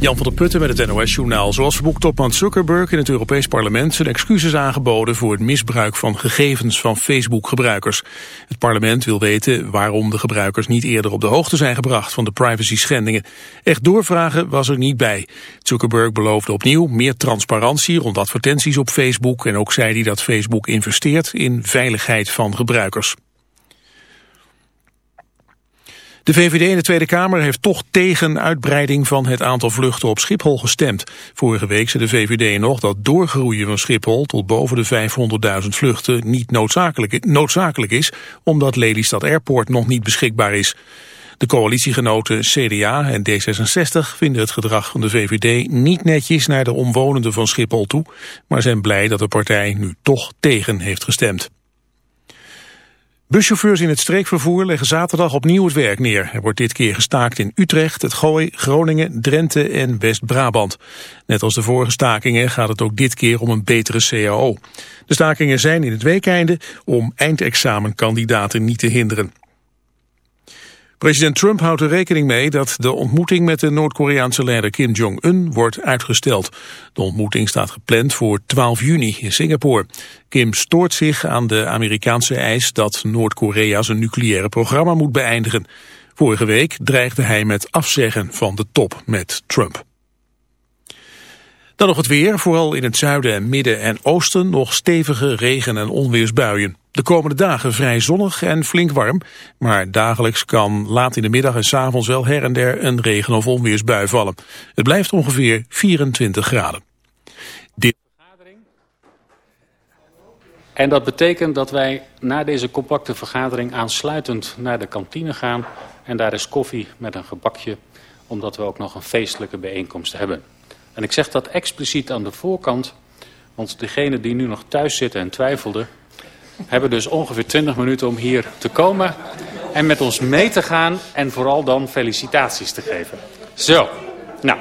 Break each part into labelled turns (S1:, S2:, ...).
S1: Jan van der Putten met het NOS-journaal. Zoals verboekt topman Zuckerberg in het Europees Parlement zijn excuses aangeboden voor het misbruik van gegevens van Facebook-gebruikers. Het parlement wil weten waarom de gebruikers niet eerder op de hoogte zijn gebracht van de privacy-schendingen. Echt doorvragen was er niet bij. Zuckerberg beloofde opnieuw meer transparantie rond advertenties op Facebook en ook zei hij dat Facebook investeert in veiligheid van gebruikers. De VVD in de Tweede Kamer heeft toch tegen uitbreiding van het aantal vluchten op Schiphol gestemd. Vorige week zei de VVD nog dat doorgroeien van Schiphol tot boven de 500.000 vluchten niet noodzakelijk, noodzakelijk is, omdat Lelystad Airport nog niet beschikbaar is. De coalitiegenoten CDA en D66 vinden het gedrag van de VVD niet netjes naar de omwonenden van Schiphol toe, maar zijn blij dat de partij nu toch tegen heeft gestemd. Buschauffeurs in het streekvervoer leggen zaterdag opnieuw het werk neer. Er wordt dit keer gestaakt in Utrecht, het Gooi, Groningen, Drenthe en West-Brabant. Net als de vorige stakingen gaat het ook dit keer om een betere CAO. De stakingen zijn in het weekeinde om eindexamenkandidaten niet te hinderen. President Trump houdt er rekening mee dat de ontmoeting met de Noord-Koreaanse leider Kim Jong-un wordt uitgesteld. De ontmoeting staat gepland voor 12 juni in Singapore. Kim stoort zich aan de Amerikaanse eis dat Noord-Korea zijn nucleaire programma moet beëindigen. Vorige week dreigde hij met afzeggen van de top met Trump. Dan nog het weer, vooral in het zuiden en midden en oosten nog stevige regen- en onweersbuien. De komende dagen vrij zonnig en flink warm, maar dagelijks kan laat in de middag en s avonds wel her en der een regen- of onweersbui vallen. Het blijft ongeveer 24 graden.
S2: Dit... En dat betekent dat wij na deze compacte vergadering aansluitend naar de kantine gaan en daar is koffie met een gebakje, omdat we ook nog een feestelijke bijeenkomst hebben. En ik zeg dat expliciet aan de voorkant, want degenen die nu nog thuis zitten en twijfelden, hebben dus ongeveer 20 minuten om hier te komen en met ons mee te gaan en vooral dan felicitaties te geven. Zo, nou,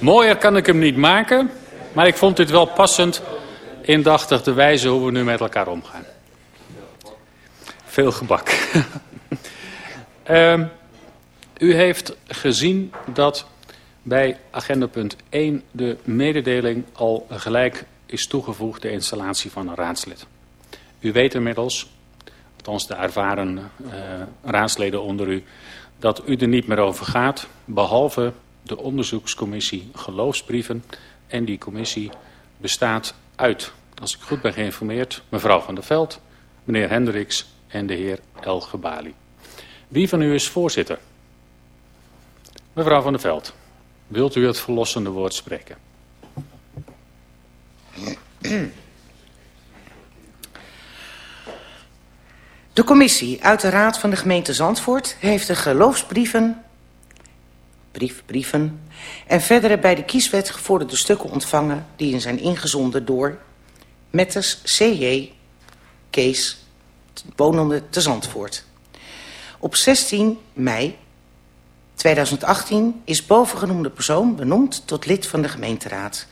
S2: mooier kan ik hem niet maken, maar ik vond dit wel passend indachtig de wijze hoe we nu met elkaar omgaan. Veel gebak. uh, u heeft gezien dat bij agenda punt 1 de mededeling al gelijk is toegevoegd de installatie van een raadslid. U weet inmiddels, althans de ervaren uh, raadsleden onder u, dat u er niet meer over gaat, behalve de onderzoekscommissie geloofsbrieven. En die commissie bestaat uit, als ik goed ben geïnformeerd, mevrouw Van der Veld, meneer Hendricks en de heer El Gebali. Wie van u is voorzitter? Mevrouw Van der Veld, wilt u het verlossende woord spreken?
S3: De commissie uit de Raad van de gemeente Zandvoort heeft de geloofsbrieven, brief, brieven en verdere bij de kieswet gevorderde stukken ontvangen die in zijn ingezonden door Metters C.J. Kees, wonende te Zandvoort. Op 16 mei 2018 is bovengenoemde persoon benoemd tot lid van de gemeenteraad.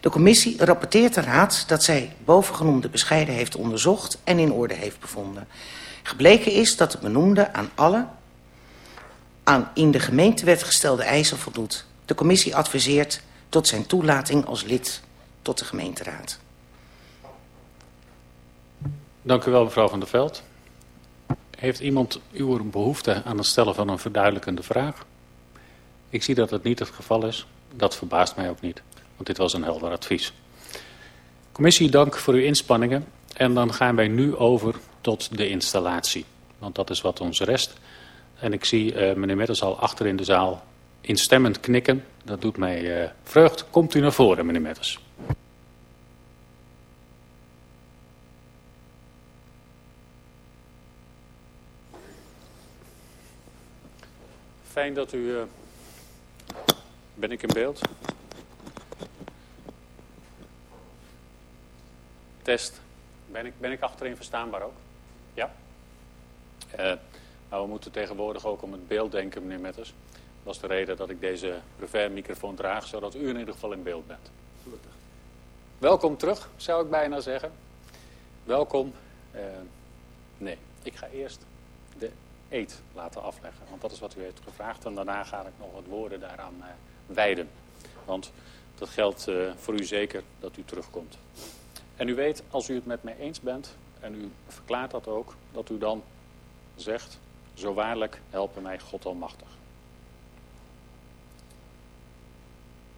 S3: De commissie rapporteert de raad dat zij bovengenoemde bescheiden heeft onderzocht en in orde heeft bevonden. Gebleken is dat de benoemde aan alle aan in de gemeentewet gestelde eisen voldoet. De commissie adviseert tot zijn toelating als lid tot de gemeenteraad.
S2: Dank u wel, mevrouw Van der Veld. Heeft iemand uw behoefte aan het stellen van een verduidelijkende vraag? Ik zie dat het niet het geval is. Dat verbaast mij ook niet, want dit was een helder advies. Commissie, dank voor uw inspanningen. En dan gaan wij nu over tot de installatie. Want dat is wat ons rest. En ik zie uh, meneer Metters al achter in de zaal instemmend knikken. Dat doet mij uh, vreugd. Komt u naar voren, meneer Metters. Fijn dat u... Uh, ben ik in beeld? Test. Ben ik, ben ik achterin verstaanbaar ook? Ja? Uh, nou, we moeten tegenwoordig ook om het beeld denken, meneer Metters. Dat is de reden dat ik deze microfoon draag, zodat u in ieder geval in beeld bent. Gelukkig. Welkom terug, zou ik bijna zeggen. Welkom. Uh, nee, ik ga eerst de eet laten afleggen. Want dat is wat u heeft gevraagd. En daarna ga ik nog wat woorden daaraan uh, wijden. Want dat geldt uh, voor u zeker dat u terugkomt. En u weet, als u het met mij eens bent, en u verklaart dat ook, dat u dan zegt, zo waarlijk helpen mij God almachtig.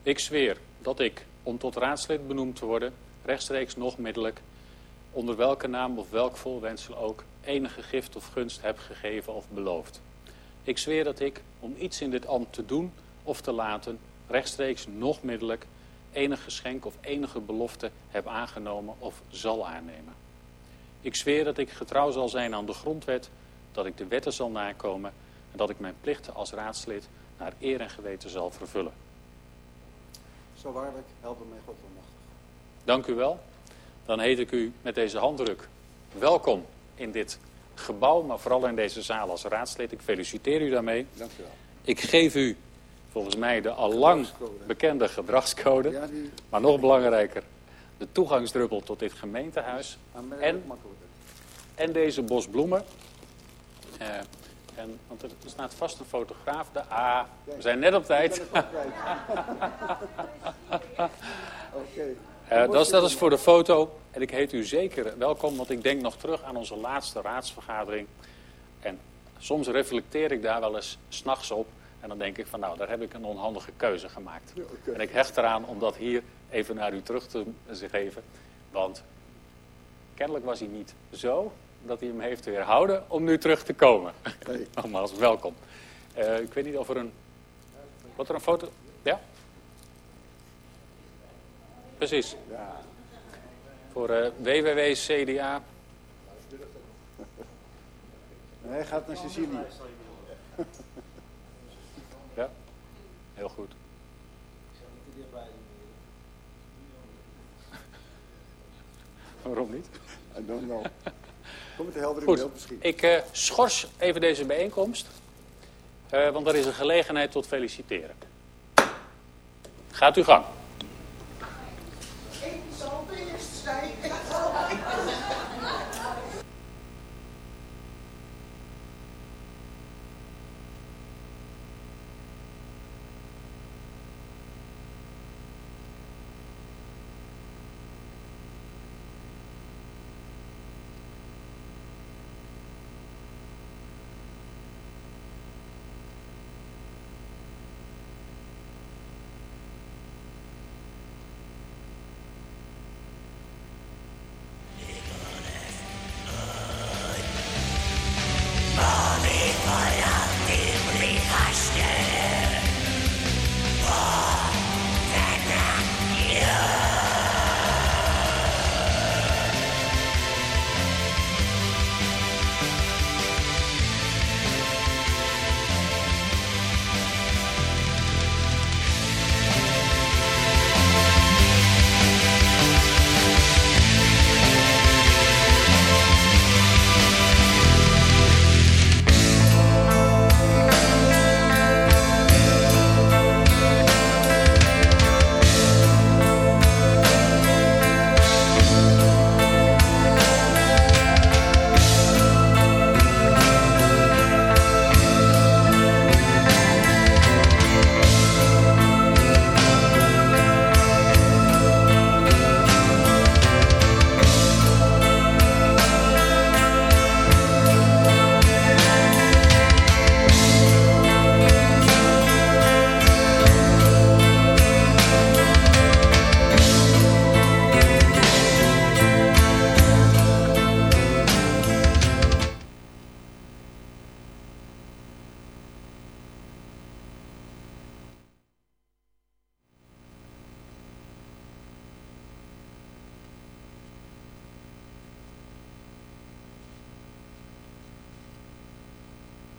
S2: Ik zweer dat ik, om tot raadslid benoemd te worden, rechtstreeks nog middelijk, onder welke naam of welk volwensel ook, enige gift of gunst heb gegeven of beloofd. Ik zweer dat ik, om iets in dit ambt te doen of te laten, rechtstreeks nog middelijk, enig geschenk of enige belofte heb aangenomen of zal aannemen. Ik zweer dat ik getrouw zal zijn aan de grondwet, dat ik de wetten zal nakomen en dat ik mijn plichten als raadslid naar eer en geweten zal vervullen.
S4: Zo waarlijk, helpen mij God almachtig.
S2: Dank u wel. Dan heet ik u met deze handdruk welkom in dit gebouw, maar vooral in deze zaal als raadslid. Ik feliciteer u daarmee.
S4: Dank u wel.
S2: Ik geef u volgens mij de al lang bekende gedragscode. Maar nog belangrijker, de toegangsdruppel tot dit gemeentehuis. En, en deze bos bloemen. Uh, en, want er staat vast een fotograaf. De A. We zijn net op tijd. Oké. Uh, dat, is, dat is voor de foto. En ik heet u zeker welkom, want ik denk nog terug aan onze laatste raadsvergadering. En soms reflecteer ik daar wel eens s'nachts op. En dan denk ik van nou, daar heb ik een onhandige keuze gemaakt. En ik hecht eraan om dat hier even naar u terug te geven. Want kennelijk was hij niet zo dat hij hem heeft weerhouden om nu terug te komen. Nee. Nogmaals, welkom. Uh, ik weet niet of er een... Wat er een foto... Ja? Precies. Ja. Voor uh, www.cda.
S4: Nee, hij gaat naar Sicilië.
S2: ja, heel goed. Waarom niet?
S4: I don't know. Kom met de heldere beeld misschien.
S2: Ik uh, schors even deze bijeenkomst. Uh, want er is een gelegenheid tot feliciteren. Gaat u gang.
S4: zijn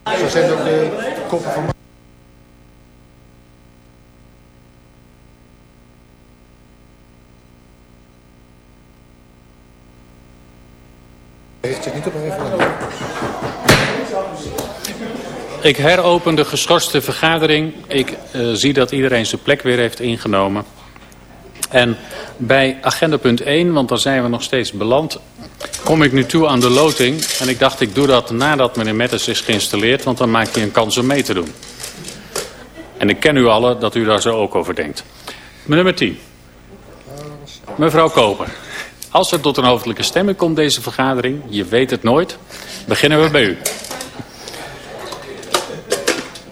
S4: ook de koppen van... Heeft niet op een
S2: Ik heropen de geschorste vergadering. Ik uh, zie dat iedereen zijn plek weer heeft ingenomen. En bij agenda punt 1, want daar zijn we nog steeds beland kom ik nu toe aan de loting. En ik dacht, ik doe dat nadat meneer Metters is geïnstalleerd, want dan maakt hij een kans om mee te doen. En ik ken u allen dat u daar zo ook over denkt. Nummer 10. Mevrouw Koper. Als er tot een hoofdelijke stemming komt deze vergadering, je weet het nooit, beginnen we bij u.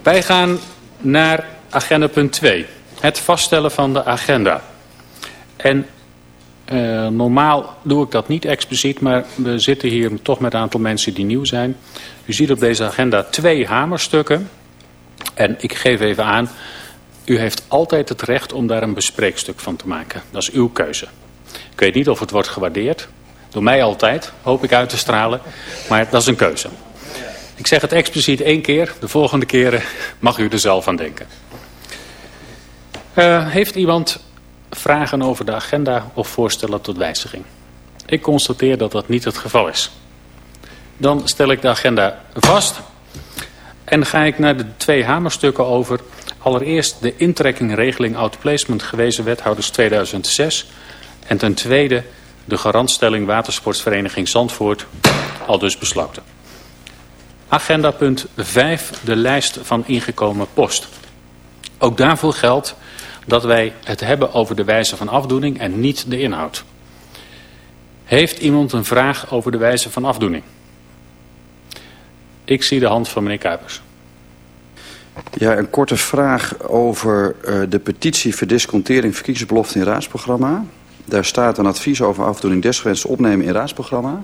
S2: Wij gaan naar agenda punt 2. Het vaststellen van de agenda. En uh, normaal doe ik dat niet expliciet, maar we zitten hier toch met een aantal mensen die nieuw zijn. U ziet op deze agenda twee hamerstukken. En ik geef even aan, u heeft altijd het recht om daar een bespreekstuk van te maken. Dat is uw keuze. Ik weet niet of het wordt gewaardeerd. Door mij altijd, hoop ik uit te stralen. Maar dat is een keuze. Ik zeg het expliciet één keer. De volgende keren mag u er zelf aan denken. Uh, heeft iemand vragen over de agenda of voorstellen tot wijziging? Ik constateer dat dat niet het geval is. Dan stel ik de agenda vast. En ga ik naar de twee hamerstukken over. Allereerst de intrekkingregeling outplacement gewezen wethouders 2006. En ten tweede de garantstelling watersportvereniging Zandvoort, al dus besloten. Agenda punt 5, de lijst van ingekomen post. Ook daarvoor geldt dat wij het hebben over de wijze van afdoening en niet de inhoud. Heeft iemand een vraag over de wijze van afdoening? Ik zie de hand van meneer Kuipers.
S5: Ja, een korte vraag over uh, de petitie verdiscontering verkiezingsbelofte in raadsprogramma. Daar staat een advies over afdoening desgewenst opnemen in raadsprogramma.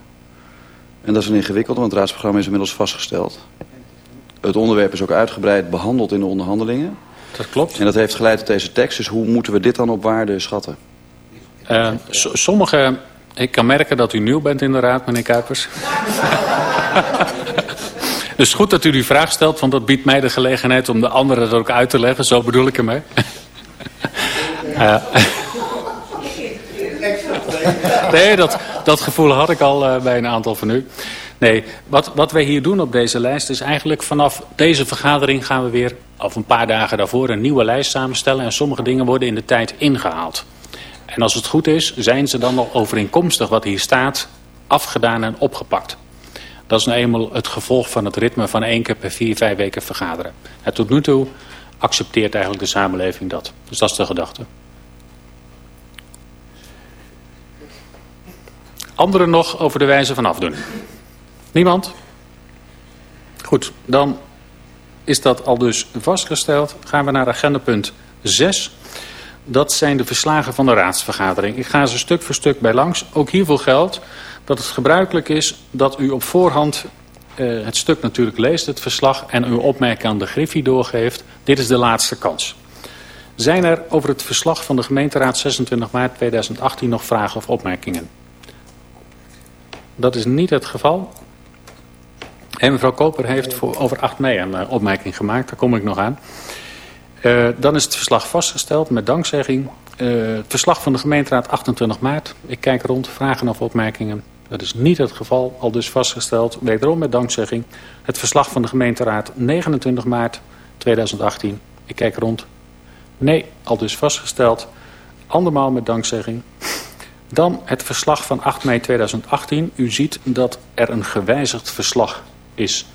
S5: En dat is een ingewikkelde, want het raadsprogramma is inmiddels vastgesteld. Het onderwerp is ook uitgebreid behandeld in de onderhandelingen.
S2: Dat klopt.
S5: En dat heeft geleid tot deze tekst. Dus hoe moeten we dit dan op waarde schatten?
S2: Uh, sommige... Ik kan merken dat u nieuw bent in de raad, meneer Kuipers. dus goed dat u die vraag stelt, want dat biedt mij de gelegenheid om de anderen het ook uit te leggen. Zo bedoel ik ermee. uh, nee, dat, dat gevoel had ik al uh, bij een aantal van u. Nee, wat, wat wij hier doen op deze lijst is eigenlijk vanaf deze vergadering gaan we weer, of een paar dagen daarvoor, een nieuwe lijst samenstellen. En sommige dingen worden in de tijd ingehaald. En als het goed is, zijn ze dan nog overeenkomstig wat hier staat, afgedaan en opgepakt. Dat is nou eenmaal het gevolg van het ritme van één keer per vier, vijf weken vergaderen. En tot nu toe accepteert eigenlijk de samenleving dat. Dus dat is de gedachte. Anderen nog over de wijze van afdoen? Niemand? Goed, dan is dat al dus vastgesteld. Gaan we naar agenda punt 6. Dat zijn de verslagen van de raadsvergadering. Ik ga ze stuk voor stuk bij langs. Ook hiervoor geldt dat het gebruikelijk is dat u op voorhand uh, het stuk natuurlijk leest, het verslag, en uw opmerking aan de griffie doorgeeft. Dit is de laatste kans. Zijn er over het verslag van de gemeenteraad 26 maart 2018 nog vragen of opmerkingen? Dat is niet het geval. En mevrouw Koper heeft voor over 8 mei een uh, opmerking gemaakt. Daar kom ik nog aan. Uh, dan is het verslag vastgesteld met dankzegging. Uh, het verslag van de gemeenteraad 28 maart. Ik kijk rond, vragen of opmerkingen. Dat is niet het geval, al dus vastgesteld. Wederom met dankzegging. Het verslag van de gemeenteraad 29 maart 2018. Ik kijk rond. Nee, al dus vastgesteld. Andermaal met dankzegging. Dan het verslag van 8 mei 2018. U ziet dat er een gewijzigd verslag is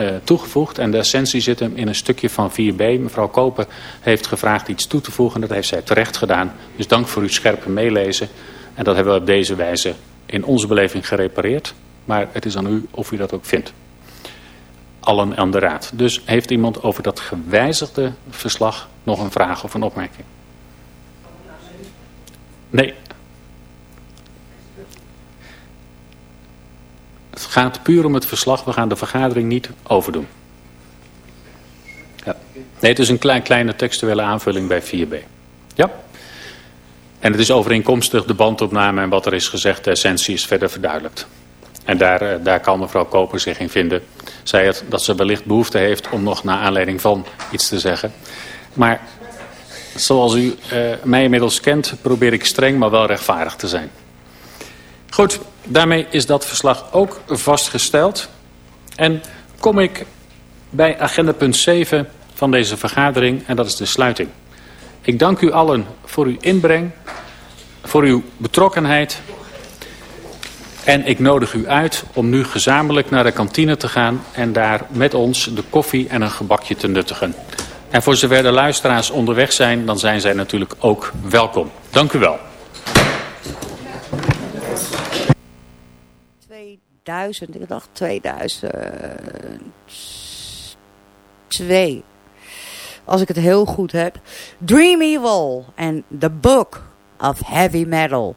S2: uh, toegevoegd. En de essentie zit hem in een stukje van 4b. Mevrouw Koper heeft gevraagd iets toe te voegen. Dat heeft zij terecht gedaan. Dus dank voor uw scherpe meelezen. En dat hebben we op deze wijze in onze beleving gerepareerd. Maar het is aan u of u dat ook vindt. Allen aan de raad. Dus heeft iemand over dat gewijzigde verslag nog een vraag of een opmerking? Nee, Het gaat puur om het verslag. We gaan de vergadering niet overdoen. Ja. Nee, het is een klein, kleine textuele aanvulling bij 4b. Ja? En het is overeenkomstig de bandopname en wat er is gezegd. De essentie is verder verduidelijkt. En daar, eh, daar kan mevrouw Koper zich in vinden. Zij het dat ze wellicht behoefte heeft om nog naar aanleiding van iets te zeggen. Maar zoals u uh, mij inmiddels kent, probeer ik streng maar wel rechtvaardig te zijn. Goed, daarmee is dat verslag ook vastgesteld. En kom ik bij agenda punt 7 van deze vergadering en dat is de sluiting. Ik dank u allen voor uw inbreng, voor uw betrokkenheid. En ik nodig u uit om nu gezamenlijk naar de kantine te gaan en daar met ons de koffie en een gebakje te nuttigen. En voor zover de luisteraars onderweg zijn, dan zijn zij natuurlijk ook welkom. Dank u wel.
S6: 2000, ik dacht 2002. Als ik het heel goed heb. Dream Evil en The Book of Heavy Metal.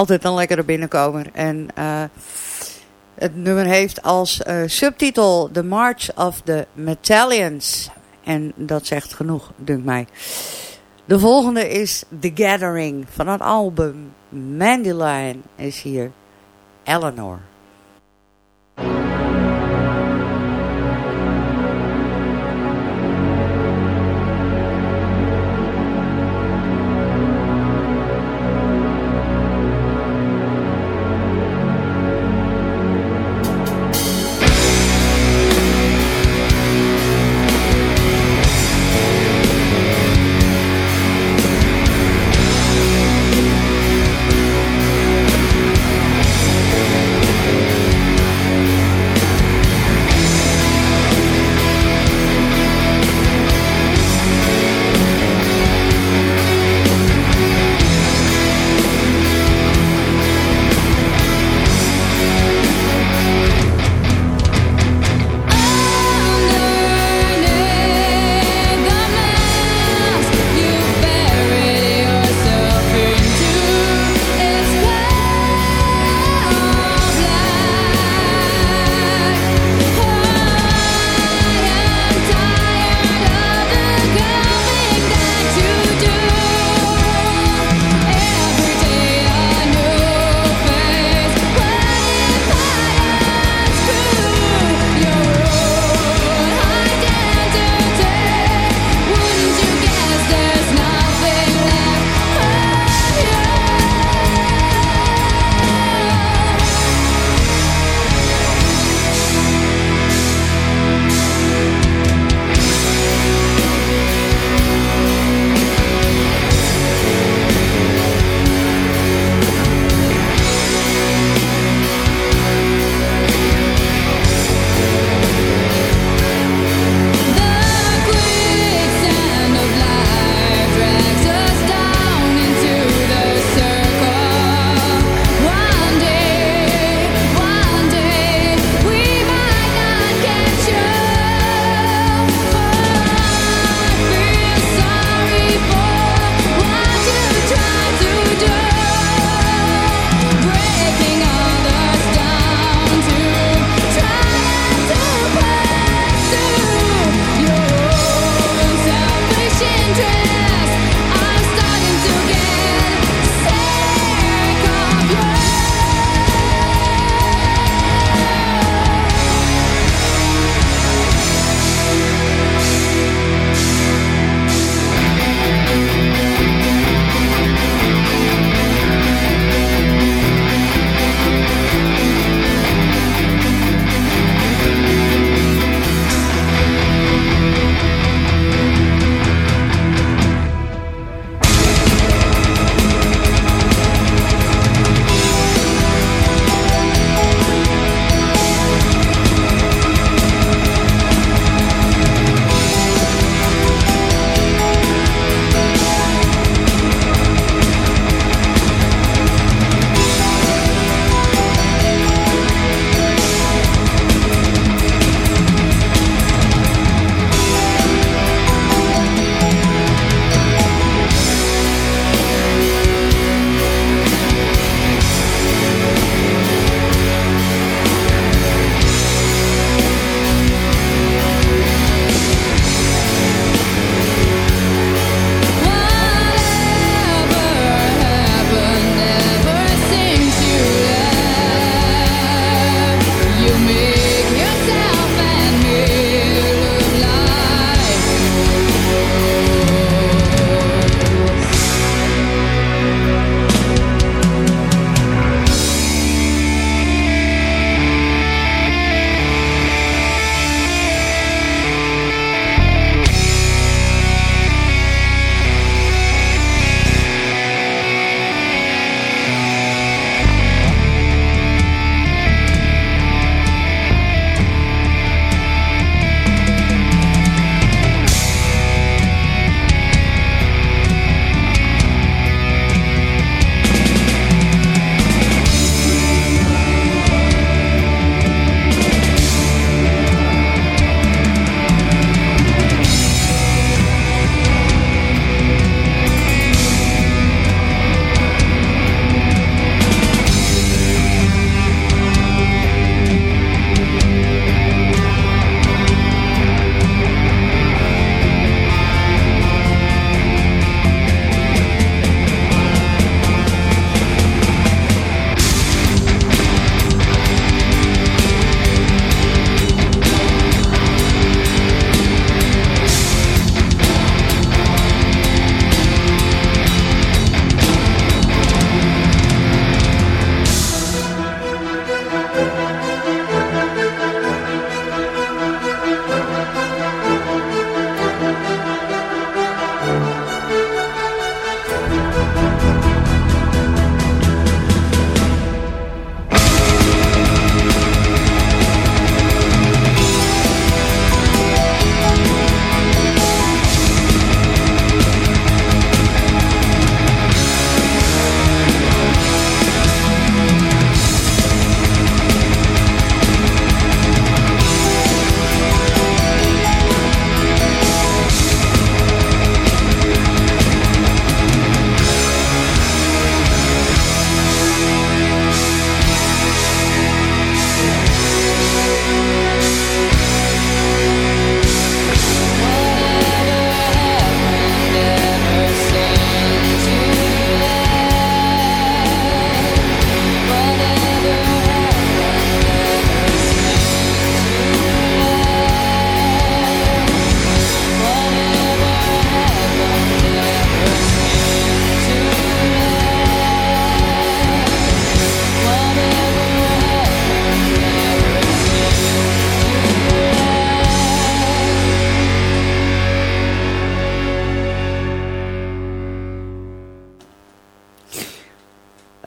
S7: Altijd een lekkere binnenkomer. En uh, het nummer heeft als uh, subtitel The March of the Metallions. En dat zegt genoeg, dunkt mij. De volgende is The Gathering van het album Mandelion is hier Eleanor.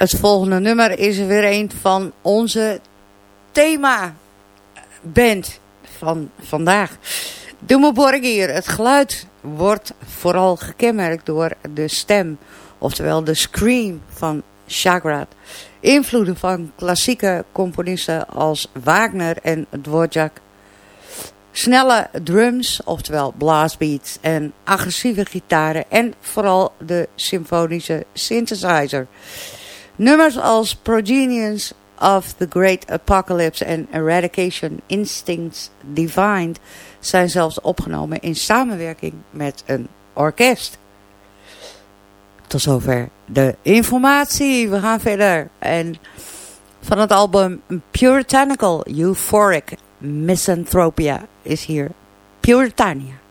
S7: Het volgende nummer is weer een van onze thema-band van vandaag. De hier. Het geluid wordt vooral gekenmerkt door de stem, oftewel de scream van Chagrat. Invloeden van klassieke componisten als Wagner en Dvorak. Snelle drums, oftewel blastbeats en agressieve gitaren en vooral de symfonische synthesizer. Nummers als Progenians of the Great Apocalypse en Eradication Instincts Divined zijn zelfs opgenomen in samenwerking met een orkest. Tot zover de informatie. We gaan verder. En van het album Puritanical Euphoric Misanthropia is hier Puritania.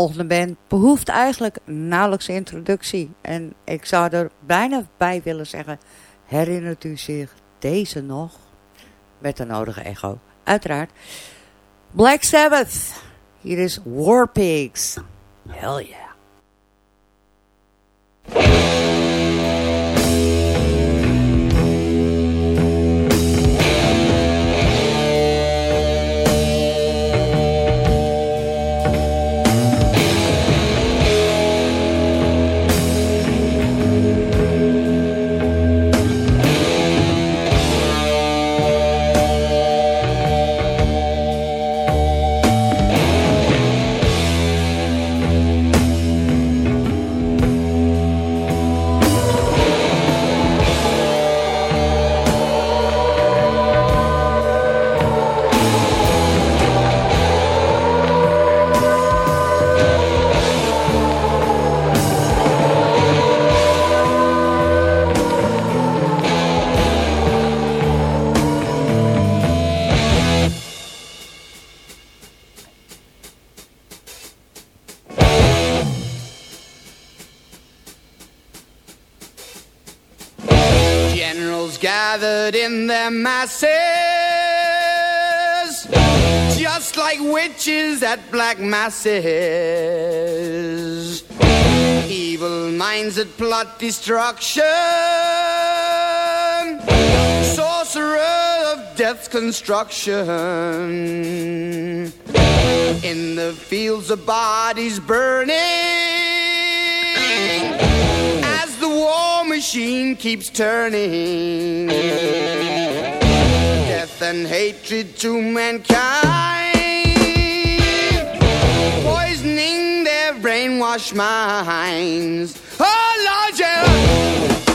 S7: Volgende band behoeft eigenlijk nauwelijks introductie. En ik zou er bijna bij willen zeggen, herinnert u zich deze nog? Met de nodige echo, uiteraard. Black Sabbath, hier is War Pigs. Hell yeah.
S8: Witches at black masses. Evil minds that plot destruction, sorcerer of death's construction. In the fields of bodies burning, as the war machine keeps turning. Death and hatred to mankind, and wash my hands. Oh, Lord, yeah.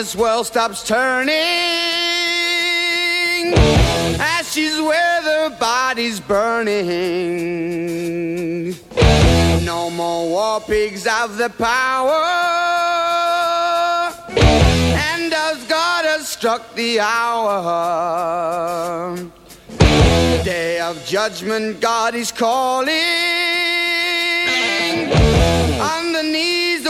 S8: Darkness, world stops turning. Ashes where the body's burning. No more war pigs have the power. And as God has struck the hour. Day of judgment, God is calling.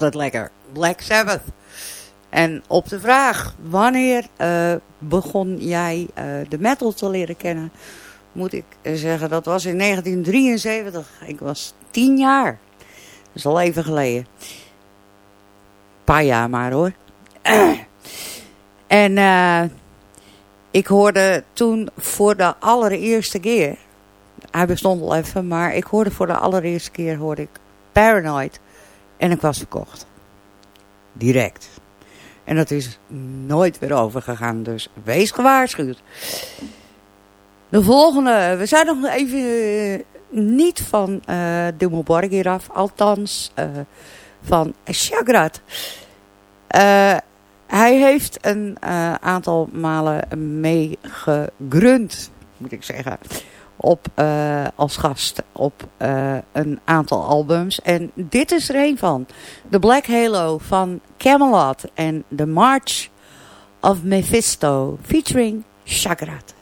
S6: Altijd lekker. Black Sabbath. En op de vraag, wanneer eh, begon jij eh, de metal te leren kennen? Moet ik zeggen, dat was in 1973. Ik was tien jaar. Dat is al even geleden. Een paar jaar maar hoor. en eh, ik hoorde toen voor de allereerste keer... Hij bestond al even, maar ik hoorde voor de allereerste keer hoorde ik Paranoid. En ik was verkocht. Direct. En dat is nooit weer overgegaan, dus wees gewaarschuwd. De volgende, we zijn nog even eh, niet van Dimmu Borgir af, althans eh, van Shagrat. Eh, hij heeft een aantal malen meegegrund, moet ik zeggen, op, eh, als gast op eh, een aantal albums. En dit is er een van. The Black Halo van Camelot en The March of Mephisto featuring Shagrat.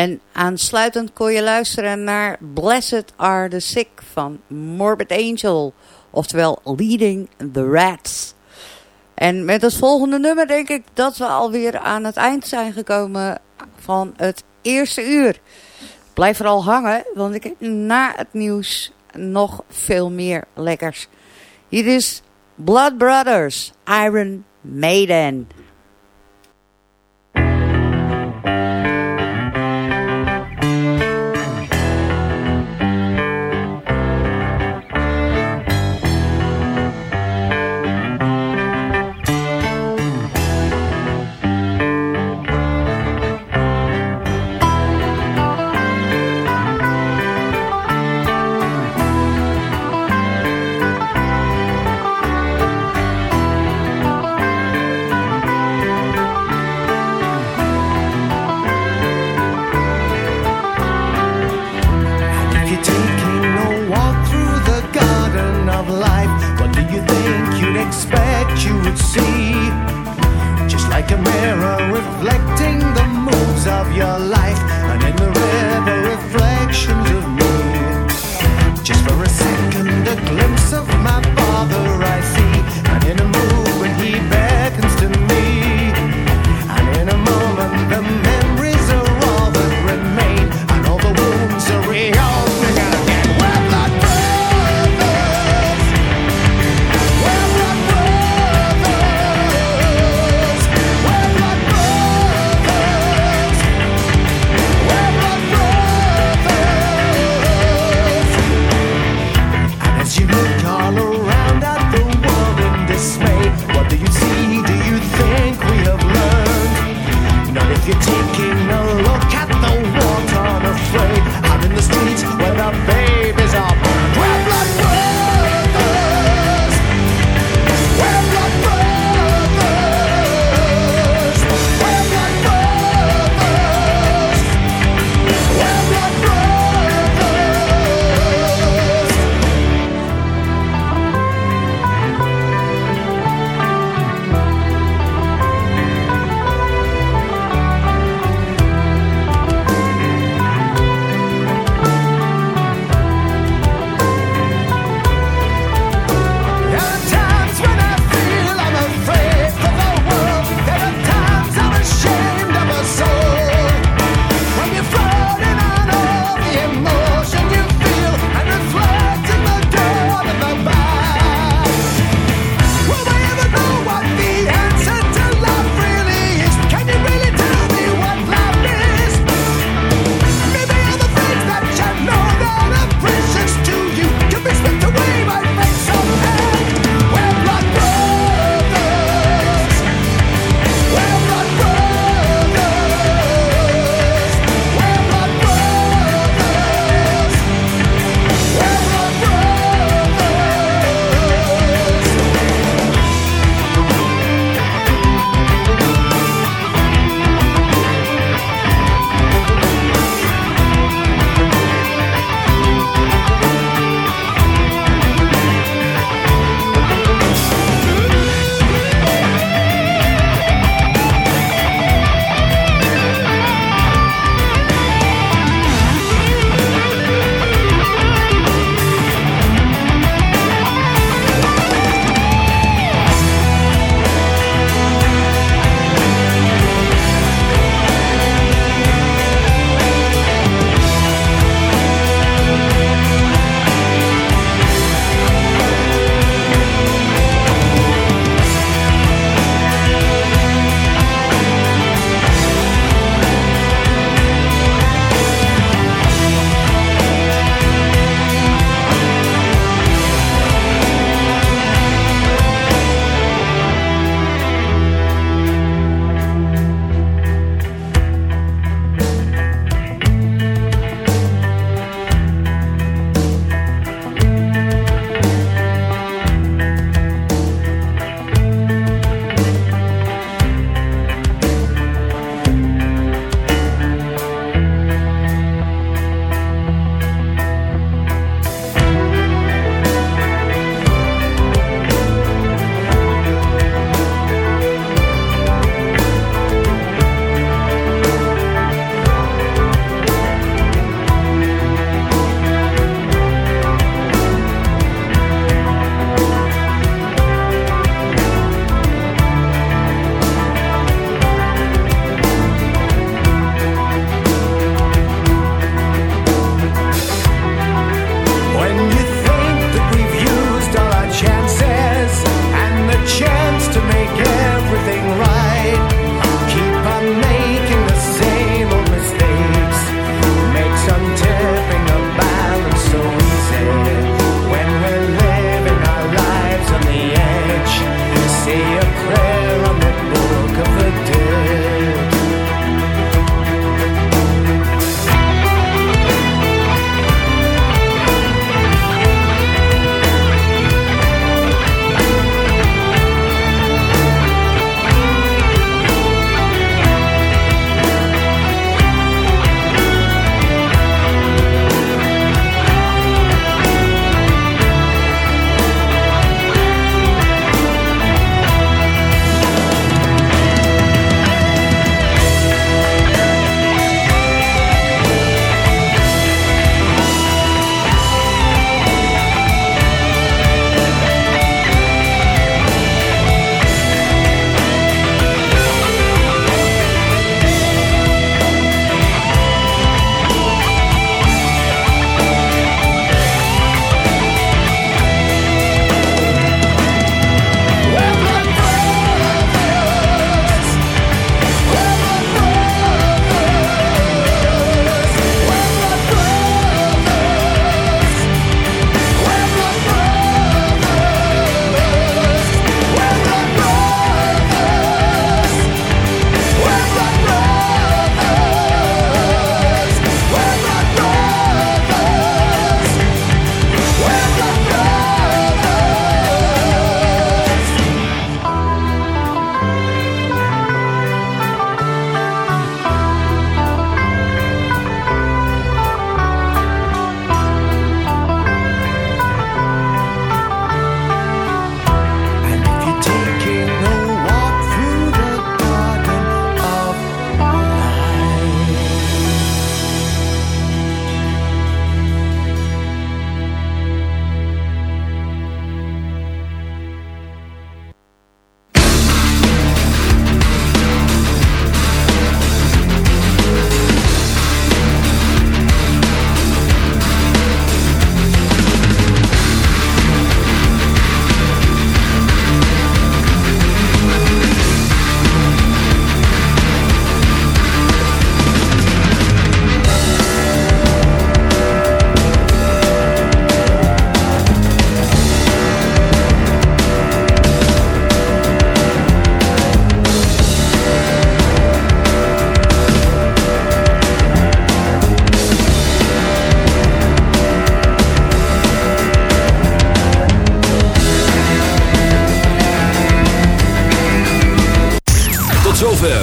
S7: En aansluitend kon je luisteren naar Blessed Are the Sick van Morbid Angel. Oftewel Leading the Rats. En met het volgende nummer denk ik dat we alweer aan het eind zijn gekomen van het eerste uur. Blijf vooral hangen, want ik heb na het nieuws nog veel meer lekkers. Hier is Blood Brothers, Iron Maiden.